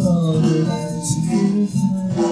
always be